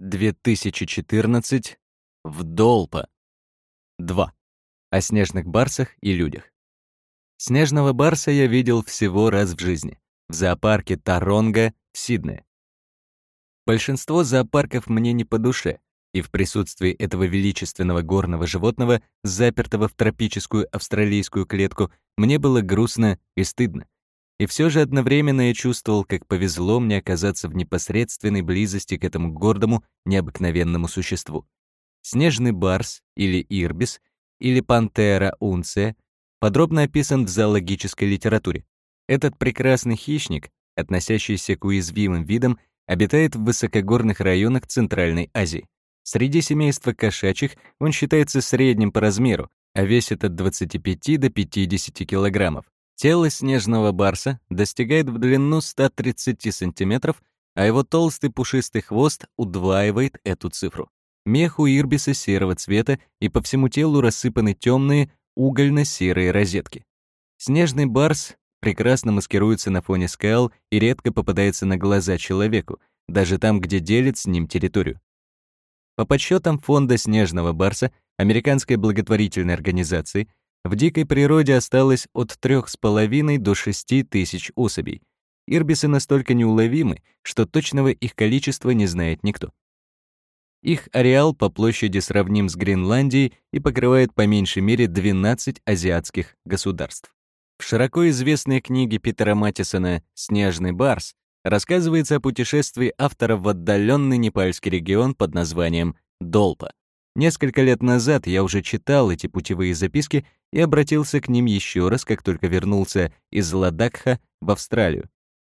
2014 в Долпа. 2. О снежных барсах и людях. Снежного барса я видел всего раз в жизни, в зоопарке Таронга в Сиднее. Большинство зоопарков мне не по душе, и в присутствии этого величественного горного животного, запертого в тропическую австралийскую клетку, мне было грустно и стыдно. И все же одновременно я чувствовал, как повезло мне оказаться в непосредственной близости к этому гордому, необыкновенному существу. Снежный барс или ирбис, или пантера унция подробно описан в зоологической литературе. Этот прекрасный хищник, относящийся к уязвимым видам, обитает в высокогорных районах Центральной Азии. Среди семейства кошачьих он считается средним по размеру, а весит от 25 до 50 килограммов. Тело снежного барса достигает в длину 130 сантиметров, а его толстый пушистый хвост удваивает эту цифру. Мех у ирбиса серого цвета и по всему телу рассыпаны темные угольно-серые розетки. Снежный барс прекрасно маскируется на фоне скал и редко попадается на глаза человеку, даже там, где делит с ним территорию. По подсчетам фонда «Снежного барса» американской благотворительной организации, в дикой природе осталось от 3,5 до 6 тысяч особей. Ирбисы настолько неуловимы, что точного их количества не знает никто. Их ареал по площади сравним с Гренландией и покрывает по меньшей мере 12 азиатских государств. В широко известной книге Питера Матисона «Снежный барс» рассказывается о путешествии автора в отдаленный непальский регион под названием Долпа. Несколько лет назад я уже читал эти путевые записки и обратился к ним еще раз, как только вернулся из Ладакха в Австралию.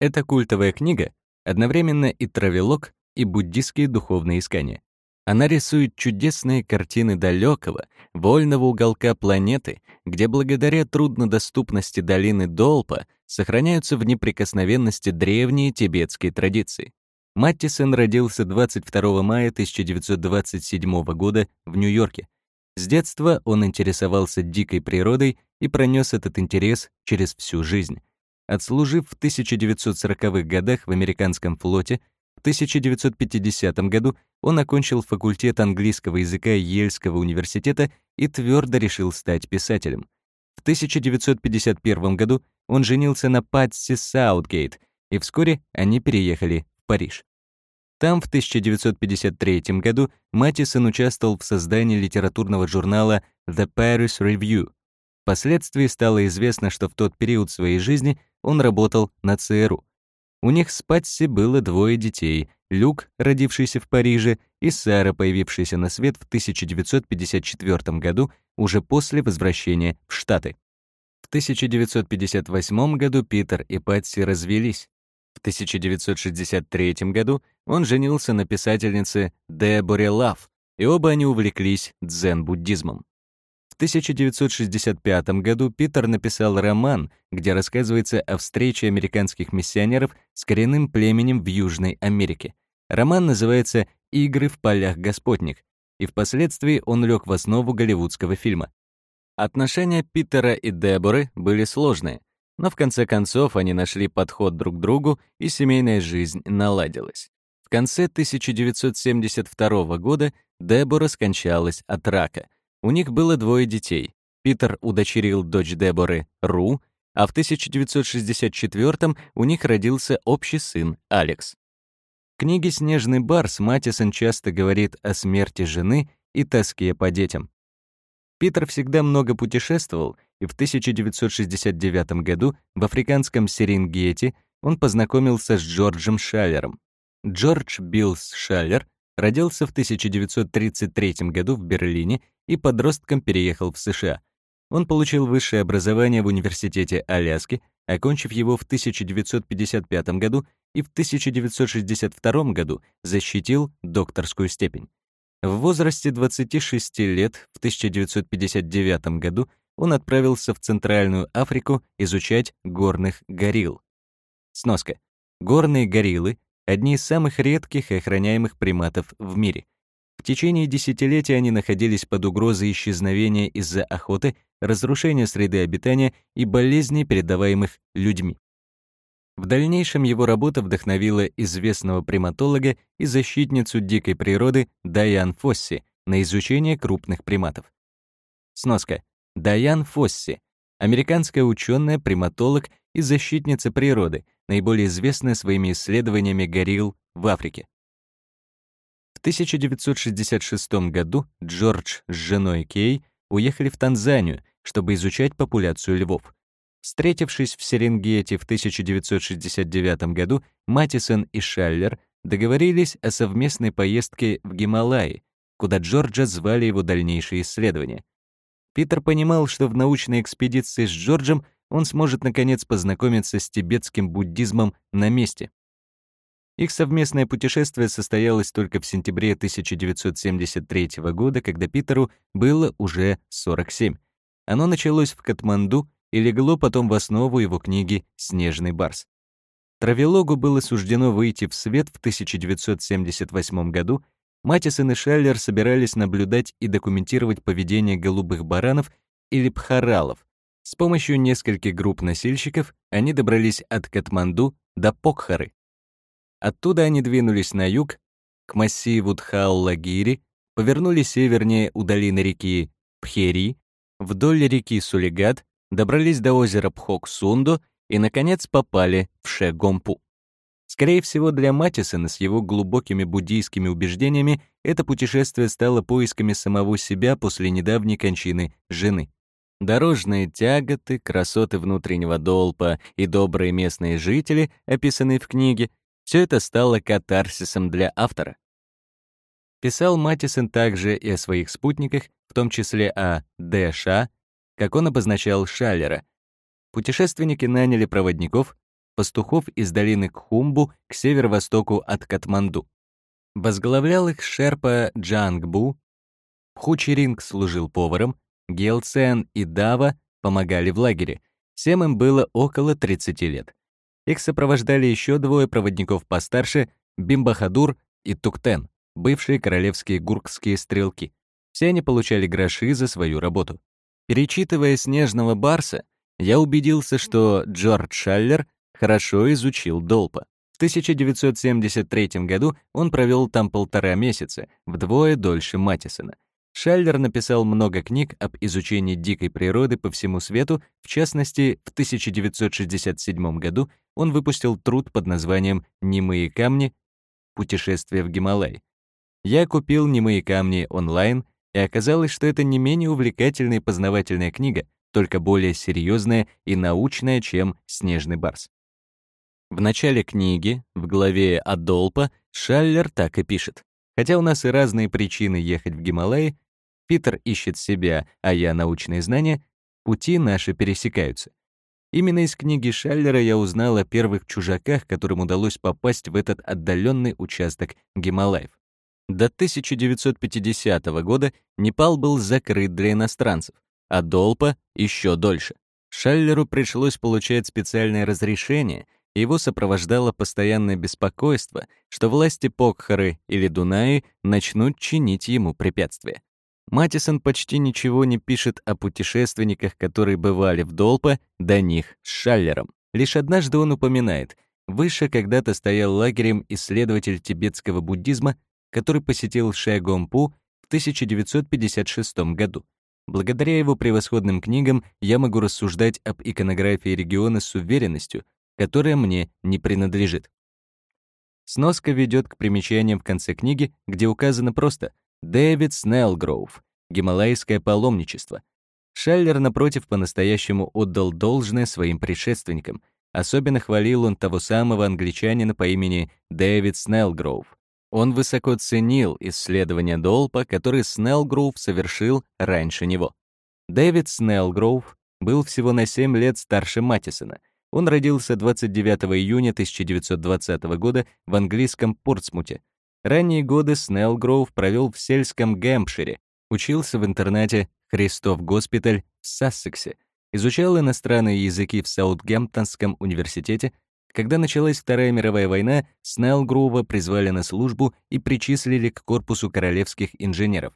Эта культовая книга одновременно и травелог, и буддистские духовные искания. Она рисует чудесные картины далекого, вольного уголка планеты, где благодаря труднодоступности долины Долпа сохраняются в неприкосновенности древние тибетские традиции. Маттисон родился 22 мая 1927 года в Нью-Йорке. С детства он интересовался дикой природой и пронес этот интерес через всю жизнь. Отслужив в 1940-х годах в американском флоте, в 1950 году он окончил факультет английского языка Ельского университета и твердо решил стать писателем. В 1951 году он женился на Патси Саутгейт, и вскоре они переехали Париж. Там в 1953 году Матисон участвовал в создании литературного журнала The Paris Review. Впоследствии стало известно, что в тот период своей жизни он работал на ЦРУ. У них с Патси было двое детей — Люк, родившийся в Париже, и Сара, появившаяся на свет в 1954 году, уже после возвращения в Штаты. В 1958 году Питер и Патси развелись. В 1963 году он женился на писательнице Деборе Лав, и оба они увлеклись дзен-буддизмом. В 1965 году Питер написал роман, где рассказывается о встрече американских миссионеров с коренным племенем в Южной Америке. Роман называется «Игры в полях Господних», и впоследствии он лег в основу голливудского фильма. Отношения Питера и Деборы были сложные, но в конце концов они нашли подход друг к другу, и семейная жизнь наладилась. В конце 1972 года Дебора скончалась от рака, у них было двое детей. Питер удочерил дочь Деборы, Ру, а в 1964 у них родился общий сын, Алекс. В книге «Снежный барс» Матисон часто говорит о смерти жены и тоске по детям. Питер всегда много путешествовал, в 1969 году в африканском Серенгети он познакомился с Джорджем Шаллером. Джордж Биллс Шаллер родился в 1933 году в Берлине и подростком переехал в США. Он получил высшее образование в Университете Аляски, окончив его в 1955 году и в 1962 году защитил докторскую степень. В возрасте 26 лет в 1959 году он отправился в Центральную Африку изучать горных горилл. Сноска. Горные гориллы — одни из самых редких и охраняемых приматов в мире. В течение десятилетий они находились под угрозой исчезновения из-за охоты, разрушения среды обитания и болезней, передаваемых людьми. В дальнейшем его работа вдохновила известного приматолога и защитницу дикой природы Дайан Фосси на изучение крупных приматов. Сноска. Дайан Фосси — американская ученая, приматолог и защитница природы, наиболее известная своими исследованиями горилл в Африке. В 1966 году Джордж с женой Кей уехали в Танзанию, чтобы изучать популяцию львов. Встретившись в Серенгете в 1969 году, Матисон и Шаллер договорились о совместной поездке в Гималаи, куда Джорджа звали его дальнейшие исследования. Питер понимал, что в научной экспедиции с Джорджем он сможет наконец познакомиться с тибетским буддизмом на месте. Их совместное путешествие состоялось только в сентябре 1973 года, когда Питеру было уже 47. Оно началось в Катманду и легло потом в основу его книги «Снежный барс». Травелогу было суждено выйти в свет в 1978 году. Матисон и Шаллер собирались наблюдать и документировать поведение голубых баранов или пхаралов. С помощью нескольких групп носильщиков они добрались от Катманду до Покхары. Оттуда они двинулись на юг, к массиву Дхаулагири, повернули севернее у долины реки Пхери, вдоль реки Сулигат добрались до озера Пхоксунду и, наконец, попали в Шегомпу. Скорее всего, для Матисона с его глубокими буддийскими убеждениями это путешествие стало поисками самого себя после недавней кончины жены. Дорожные тяготы, красоты внутреннего долпа и добрые местные жители, описанные в книге, все это стало катарсисом для автора. Писал Матисон также и о своих спутниках, в том числе о Д.Ш., как он обозначал Шаллера. Путешественники наняли проводников, пастухов из долины Кхумбу к северо-востоку от Катманду. Возглавлял их шерпа Джангбу, Хучеринг служил поваром, Гелцен и Дава помогали в лагере. Всем им было около 30 лет. Их сопровождали еще двое проводников постарше, Бимбахадур и Туктен, бывшие королевские гуркские стрелки. Все они получали гроши за свою работу. Перечитывая «Снежного барса», я убедился, что Джордж Шаллер хорошо изучил Долпа. В 1973 году он провел там полтора месяца, вдвое дольше Матисона. Шаллер написал много книг об изучении дикой природы по всему свету, в частности, в 1967 году он выпустил труд под названием «Немые камни. Путешествие в Гималай». Я купил «Немые камни» онлайн и оказалось, что это не менее увлекательная и познавательная книга, только более серьезная и научная, чем «Снежный барс». В начале книги, в главе «Адолпа», Шаллер так и пишет. Хотя у нас и разные причины ехать в Гималаи, Питер ищет себя, а я научные знания, пути наши пересекаются. Именно из книги Шаллера я узнал о первых чужаках, которым удалось попасть в этот отдаленный участок Гималаев. До 1950 года Непал был закрыт для иностранцев, а Долпа — еще дольше. Шаллеру пришлось получать специальное разрешение, его сопровождало постоянное беспокойство, что власти Покхары или Дунаи начнут чинить ему препятствия. Матисон почти ничего не пишет о путешественниках, которые бывали в Долпа, до них с Шаллером. Лишь однажды он упоминает, выше когда-то стоял лагерем исследователь тибетского буддизма который посетил Шэгомпу в 1956 году. Благодаря его превосходным книгам я могу рассуждать об иконографии региона с уверенностью, которая мне не принадлежит. Сноска ведет к примечаниям в конце книги, где указано просто «Дэвид Снеллгроув. Гималайское паломничество». Шаллер, напротив, по-настоящему отдал должное своим предшественникам. Особенно хвалил он того самого англичанина по имени Дэвид Снеллгроув. Он высоко ценил исследования Долпа, которые Снеллгроув совершил раньше него. Дэвид Снеллгроув был всего на 7 лет старше Матисона. Он родился 29 июня 1920 года в английском Портсмуте. Ранние годы Снеллгроув провел в сельском Гэмпшире, учился в интернате Христов госпиталь в Сассексе, изучал иностранные языки в Саутгемптонском университете, когда началась Вторая мировая война, Снеллгрува призвали на службу и причислили к корпусу королевских инженеров.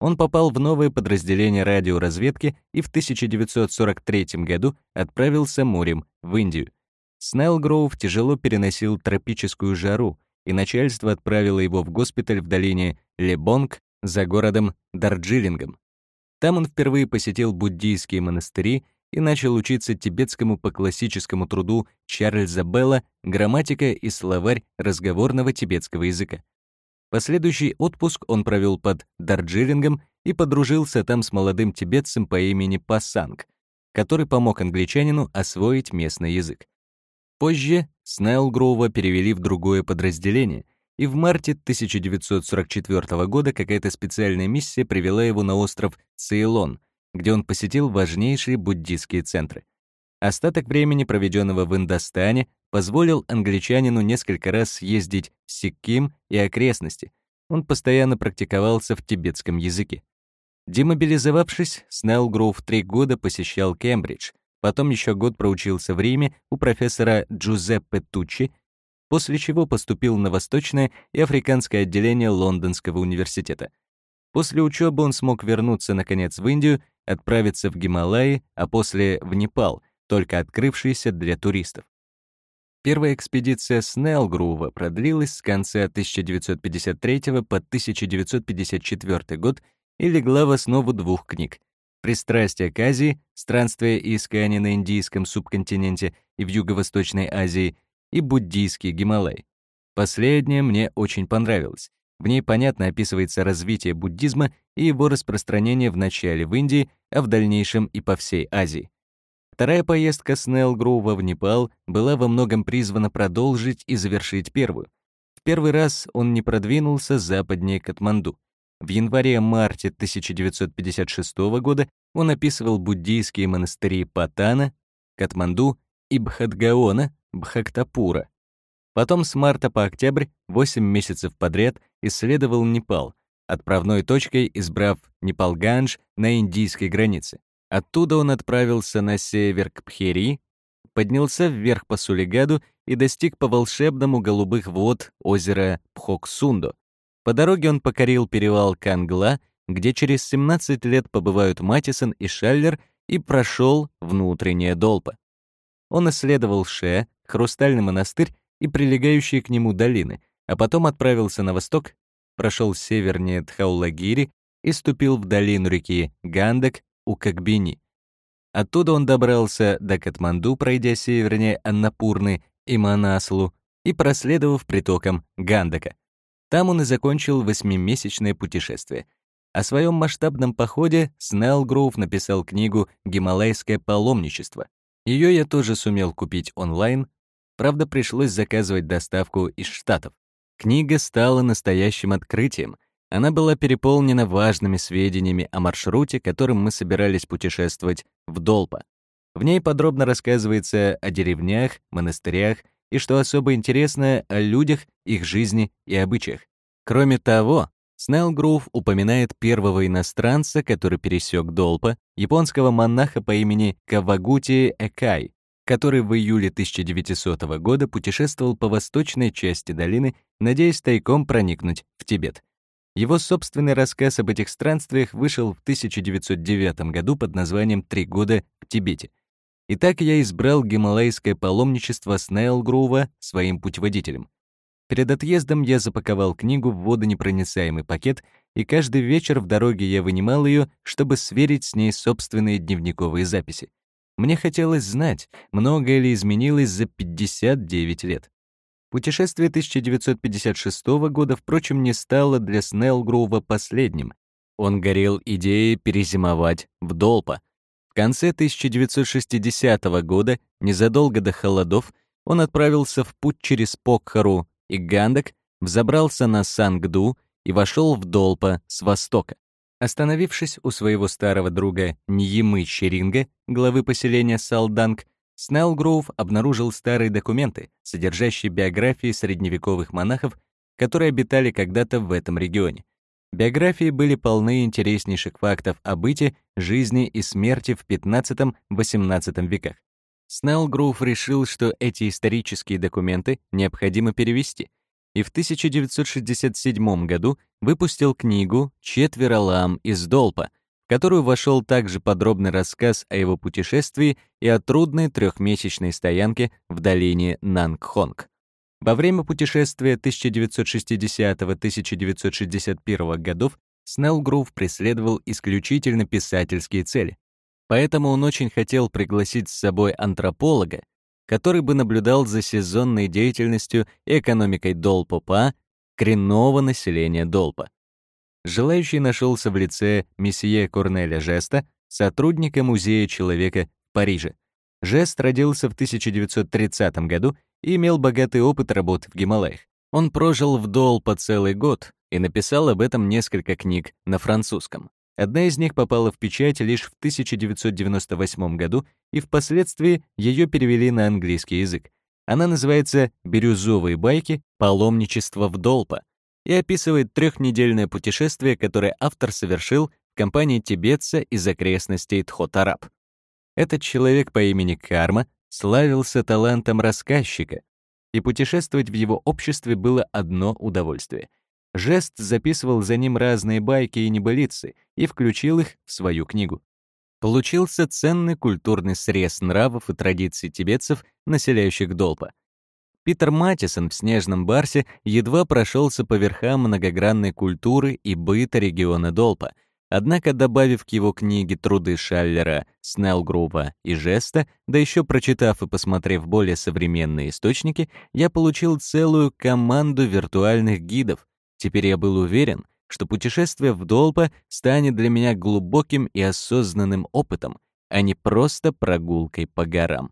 Он попал в новое подразделение радиоразведки и в 1943 году отправился морем в Индию. Снеллгроув тяжело переносил тропическую жару, и начальство отправило его в госпиталь в долине Лебонг за городом Дарджилингом. Там он впервые посетил буддийские монастыри и начал учиться тибетскому по классическому труду Чарльза Белла «Грамматика и словарь разговорного тибетского языка». Последующий отпуск он провел под Дарджилингом и подружился там с молодым тибетцем по имени Пасанг, который помог англичанину освоить местный язык. Позже Снайлгроува перевели в другое подразделение, и в марте 1944 года какая-то специальная миссия привела его на остров Цейлон, где он посетил важнейшие буддийские центры. Остаток времени, проведенного в Индостане, позволил англичанину несколько раз съездить в Сикким и окрестности. Он постоянно практиковался в тибетском языке. Демобилизовавшись, Снеллгроув три года посещал Кембридж, Потом еще год проучился в Риме у профессора Джузеппе Туччи, после чего поступил на Восточное и Африканское отделение Лондонского университета. После учебы он смог вернуться, наконец, в Индию, отправиться в Гималаи, а после в Непал, только открывшийся для туристов. Первая экспедиция Снеллгрува продлилась с конца 1953 по 1954 год и легла в основу двух книг Пристрастие к Азии, странствия и искания на Индийском субконтиненте и в Юго-Восточной Азии, и буддийский Гималай. Последнее мне очень понравилось. В ней понятно описывается развитие буддизма и его распространение в начале в Индии, а в дальнейшем и по всей Азии. Вторая поездка Снеллгроува в Непал была во многом призвана продолжить и завершить первую. В первый раз он не продвинулся западнее Катманду. В январе-марте 1956 года он описывал буддийские монастыри Патана, Катманду и Бхадгаона, Бхактапура. Потом с марта по октябрь 8 месяцев подряд исследовал Непал, отправной точкой избрав Непалганж на индийской границе. Оттуда он отправился на север к Пхери, поднялся вверх по Сулигаду и достиг по волшебному голубых вод озера Пхоксундо, по дороге он покорил перевал Кангла, где через 17 лет побывают Матисон и Шаллер, и прошел внутреннее Долпа. Он исследовал Ше, Хрустальный монастырь и прилегающие к нему долины, а потом отправился на восток, прошел севернее Тхаулагири и ступил в долину реки Гандак у Кагбини. Оттуда он добрался до Катманду, пройдя севернее Аннапурны и Манаслу и проследовав притокам Гандака. Там он и закончил восьмимесячное путешествие. О своем масштабном походе Снеллгроув написал книгу «Гималайское паломничество». Ее я тоже сумел купить онлайн, правда, пришлось заказывать доставку из Штатов. Книга стала настоящим открытием. Она была переполнена важными сведениями о маршруте, которым мы собирались путешествовать в Долпа. В ней подробно рассказывается о деревнях, монастырях и, что особо интересно, о людях, их жизни и обычаях. Кроме того, Снеллгроув упоминает первого иностранца, который пересек Долпа, японского монаха по имени Кавагути Экай, который в июле 1900 года путешествовал по восточной части долины, надеясь тайком проникнуть в Тибет. Его собственный рассказ об этих странствиях вышел в 1909 году под названием «Три года в Тибете». Итак, я избрал гималайское паломничество Снейлгрува своим путеводителем. Перед отъездом я запаковал книгу в водонепроницаемый пакет, и каждый вечер в дороге я вынимал ее, чтобы сверить с ней собственные дневниковые записи. Мне хотелось знать, многое ли изменилось за 59 лет. Путешествие 1956 года, впрочем, не стало для Снеллгрува последним. Он горел идеей перезимовать в Долпа, в конце 1960 года, незадолго до холодов, он отправился в путь через Покхару и Гандак, взобрался на Сангду и вошел в Долпа с востока. Остановившись у своего старого друга Ньимы Черинга, главы поселения Салданг, Снеллгроув обнаружил старые документы, содержащие биографии средневековых монахов, которые обитали когда-то в этом регионе. Биографии были полны интереснейших фактов о быте, жизни и смерти в XV-XVIII веках. Снеллгрув решил, что эти исторические документы необходимо перевести, и в 1967 году выпустил книгу «Четверо лам из Долпа», в которую вошел также подробный рассказ о его путешествии и о трудной трехмесячной стоянке в долине Нангхонг. Во время путешествия 1960-1961 годов Снеллгрув преследовал исключительно писательские цели. Поэтому он очень хотел пригласить с собой антрополога, который бы наблюдал за сезонной деятельностью и экономикой Долпопа, коренного населения Долпа. Желающий нашелся в лице месье Корнеля Жеста, сотрудника Музея человека в Париже. Жест родился в 1930 году и имел богатый опыт работы в Гималаях. Он прожил в Долпа целый год и написал об этом несколько книг на французском. Одна из них попала в печать лишь в 1998 году, и впоследствии ее перевели на английский язык. Она называется «Бирюзовые байки. Паломничество в Долпа» и описывает трехнедельное путешествие, которое автор совершил в компании тибетца из окрестностей Тхотарап. Этот человек по имени Карма славился талантом рассказчика, и путешествовать в его обществе было одно удовольствие — Жест записывал за ним разные байки и небылицы и включил их в свою книгу. Получился ценный культурный срез нравов и традиций тибетцев, населяющих Долпа. Питер Матисон в «Снежном барсе» едва прошелся по верхам многогранной культуры и быта региона Долпа, однако, добавив к его книге труды Шаллера, Снеллгруппа и Жеста, да еще прочитав и посмотрев более современные источники, я получил целую команду виртуальных гидов, Теперь я был уверен, что путешествие в Долпа станет для меня глубоким и осознанным опытом, а не просто прогулкой по горам.